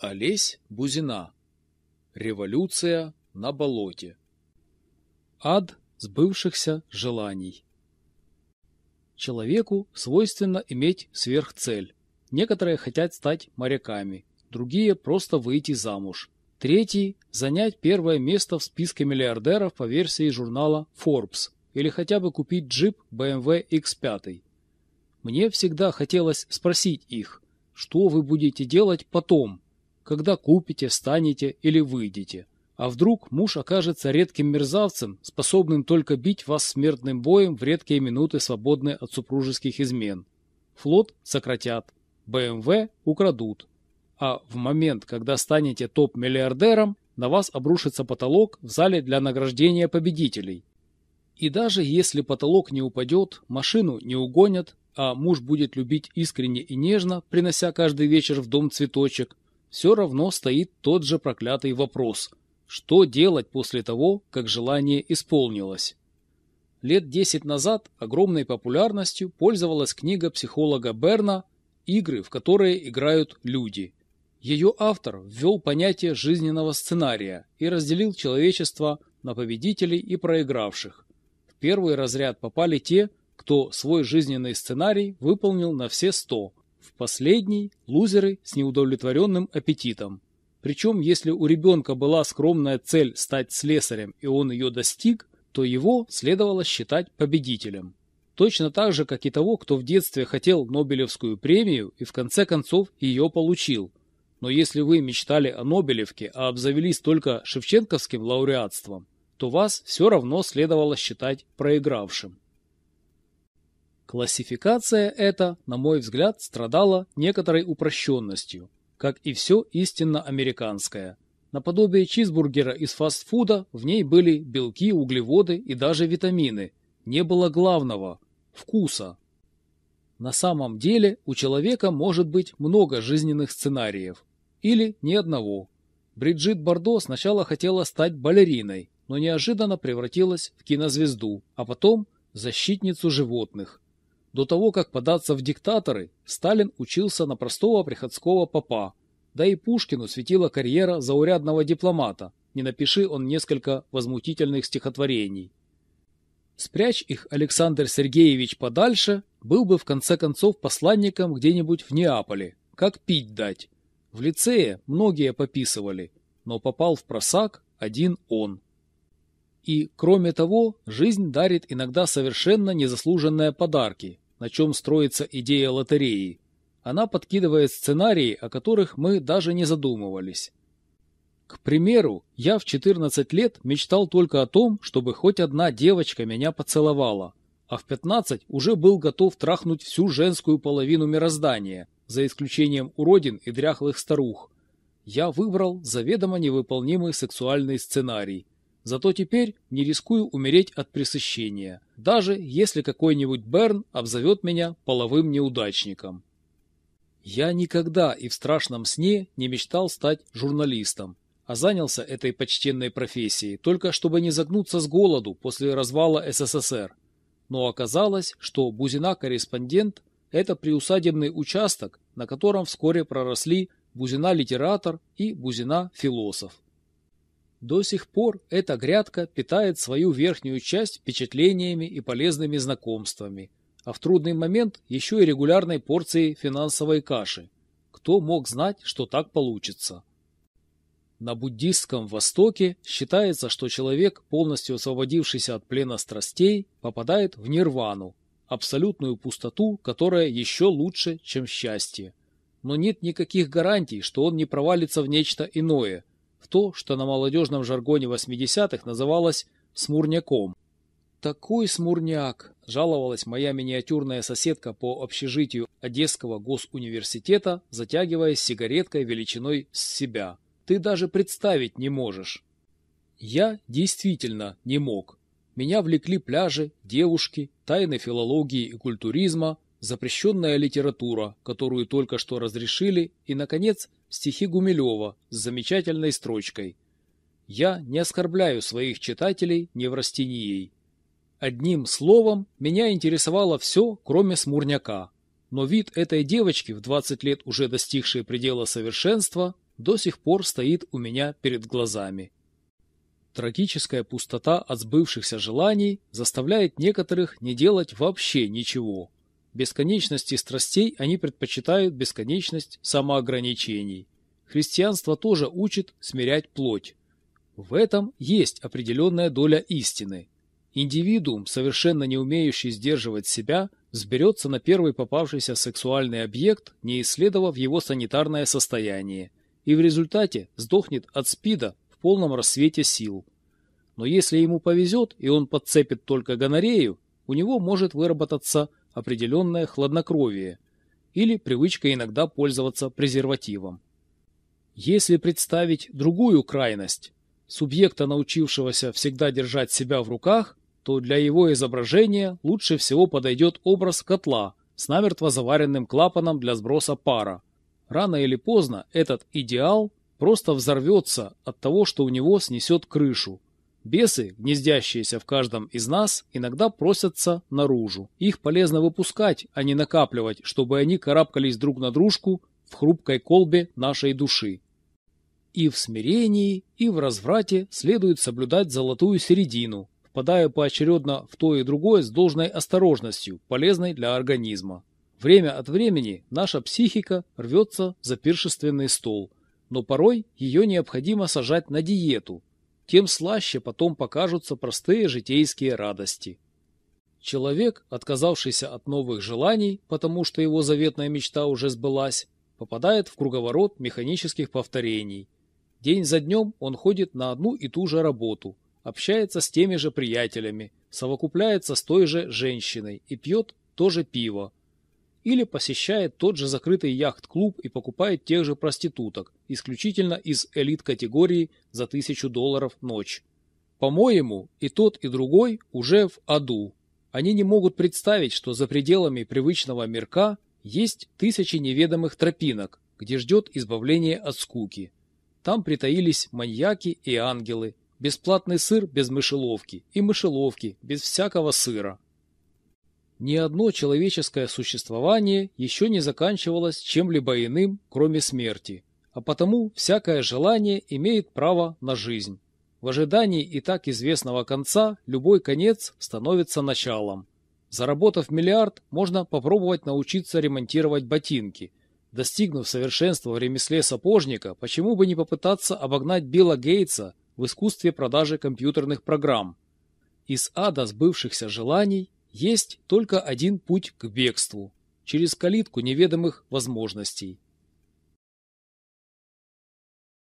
Олесь Бузина. Революция на болоте. Ад сбывшихся желаний. Человеку свойственно иметь сверхцель. Некоторые хотят стать моряками, другие просто выйти замуж. Третий – занять первое место в списке миллиардеров по версии журнала Forbes или хотя бы купить джип BMW X5. Мне всегда хотелось спросить их, что вы будете делать потом, когда купите, станете или выйдете. А вдруг муж окажется редким мерзавцем, способным только бить вас смертным боем в редкие минуты, свободные от супружеских измен. Флот сократят, БМВ украдут. А в момент, когда станете топ-миллиардером, на вас обрушится потолок в зале для награждения победителей. И даже если потолок не упадет, машину не угонят, а муж будет любить искренне и нежно, принося каждый вечер в дом цветочек, все равно стоит тот же проклятый вопрос – что делать после того, как желание исполнилось? Лет десять назад огромной популярностью пользовалась книга психолога Берна «Игры, в которые играют люди». Ее автор ввел понятие жизненного сценария и разделил человечество на победителей и проигравших. В первый разряд попали те, кто свой жизненный сценарий выполнил на все сто, в последний – лузеры с неудовлетворенным аппетитом. Причем, если у ребенка была скромная цель стать слесарем и он ее достиг, то его следовало считать победителем. Точно так же, как и того, кто в детстве хотел Нобелевскую премию и в конце концов ее получил. Но если вы мечтали о Нобелевке, а обзавелись только шевченковским лауреатством, то вас все равно следовало считать проигравшим. Классификация эта, на мой взгляд, страдала некоторой упрощенностью – как и все истинно американское. Наподобие чизбургера из фастфуда в ней были белки, углеводы и даже витамины. Не было главного – вкуса. На самом деле у человека может быть много жизненных сценариев. Или ни одного. Бриджит Бардо сначала хотела стать балериной, но неожиданно превратилась в кинозвезду, а потом – защитницу животных. До того, как податься в диктаторы, Сталин учился на простого приходского попа, да и Пушкину светила карьера заурядного дипломата, не напиши он несколько возмутительных стихотворений. Спрячь их Александр Сергеевич подальше, был бы в конце концов посланником где-нибудь в Неаполе, как пить дать. В лицее многие пописывали, но попал в просак один он. И, кроме того, жизнь дарит иногда совершенно незаслуженные подарки, на чем строится идея лотереи. Она подкидывает сценарии, о которых мы даже не задумывались. К примеру, я в 14 лет мечтал только о том, чтобы хоть одна девочка меня поцеловала, а в 15 уже был готов трахнуть всю женскую половину мироздания, за исключением уродин и дряхлых старух. Я выбрал заведомо невыполнимый сексуальный сценарий, Зато теперь не рискую умереть от пресыщения, даже если какой-нибудь Берн обзовет меня половым неудачником. Я никогда и в страшном сне не мечтал стать журналистом, а занялся этой почтенной профессией только чтобы не загнуться с голоду после развала СССР. Но оказалось, что Бузина-корреспондент – это приусадебный участок, на котором вскоре проросли Бузина-литератор и Бузина-философ. До сих пор эта грядка питает свою верхнюю часть впечатлениями и полезными знакомствами, а в трудный момент еще и регулярной порцией финансовой каши. Кто мог знать, что так получится? На буддистском Востоке считается, что человек, полностью освободившийся от плена страстей, попадает в нирвану, абсолютную пустоту, которая еще лучше, чем счастье. Но нет никаких гарантий, что он не провалится в нечто иное – в то, что на молодежном жаргоне 80-х называлось «смурняком». «Такой смурняк!» – жаловалась моя миниатюрная соседка по общежитию Одесского госуниверситета, затягиваясь сигареткой величиной с себя. «Ты даже представить не можешь!» Я действительно не мог. Меня влекли пляжи, девушки, тайны филологии и культуризма, запрещенная литература, которую только что разрешили, и, наконец, стихи Гумилева с замечательной строчкой «Я не оскорбляю своих читателей неврастенией». Одним словом, меня интересовало все, кроме смурняка. Но вид этой девочки, в 20 лет уже достигшей предела совершенства, до сих пор стоит у меня перед глазами. Трагическая пустота от сбывшихся желаний заставляет некоторых не делать вообще ничего. Бесконечности страстей они предпочитают бесконечность самоограничений. Христианство тоже учит смирять плоть. В этом есть определенная доля истины. Индивидуум, совершенно не умеющий сдерживать себя, взберется на первый попавшийся сексуальный объект, не исследовав его санитарное состояние, и в результате сдохнет от СПИДа в полном рассвете сил. Но если ему повезет, и он подцепит только гонорею, у него может выработаться определенное хладнокровие или привычка иногда пользоваться презервативом. Если представить другую крайность, субъекта, научившегося всегда держать себя в руках, то для его изображения лучше всего подойдет образ котла с намертво заваренным клапаном для сброса пара. Рано или поздно этот идеал просто взорвется от того, что у него снесет крышу. Бесы, гнездящиеся в каждом из нас, иногда просятся наружу. Их полезно выпускать, а не накапливать, чтобы они карабкались друг на дружку в хрупкой колбе нашей души. И в смирении, и в разврате следует соблюдать золотую середину, впадая поочередно в то и другое с должной осторожностью, полезной для организма. Время от времени наша психика рвется за пиршественный стол, но порой ее необходимо сажать на диету, тем слаще потом покажутся простые житейские радости. Человек, отказавшийся от новых желаний, потому что его заветная мечта уже сбылась, попадает в круговорот механических повторений. День за днем он ходит на одну и ту же работу, общается с теми же приятелями, совокупляется с той же женщиной и пьет то же пиво. Или посещает тот же закрытый яхт-клуб и покупает тех же проституток, исключительно из элит-категории за тысячу долларов ночь. По-моему, и тот, и другой уже в аду. Они не могут представить, что за пределами привычного мирка есть тысячи неведомых тропинок, где ждет избавление от скуки. Там притаились маньяки и ангелы, бесплатный сыр без мышеловки и мышеловки без всякого сыра. Ни одно человеческое существование еще не заканчивалось чем-либо иным, кроме смерти, а потому всякое желание имеет право на жизнь. В ожидании и так известного конца любой конец становится началом. Заработав миллиард, можно попробовать научиться ремонтировать ботинки. Достигнув совершенства в ремесле сапожника, почему бы не попытаться обогнать Билла Гейтса в искусстве продажи компьютерных программ. Из ада сбывшихся желаний есть только один путь к бегству – через калитку неведомых возможностей –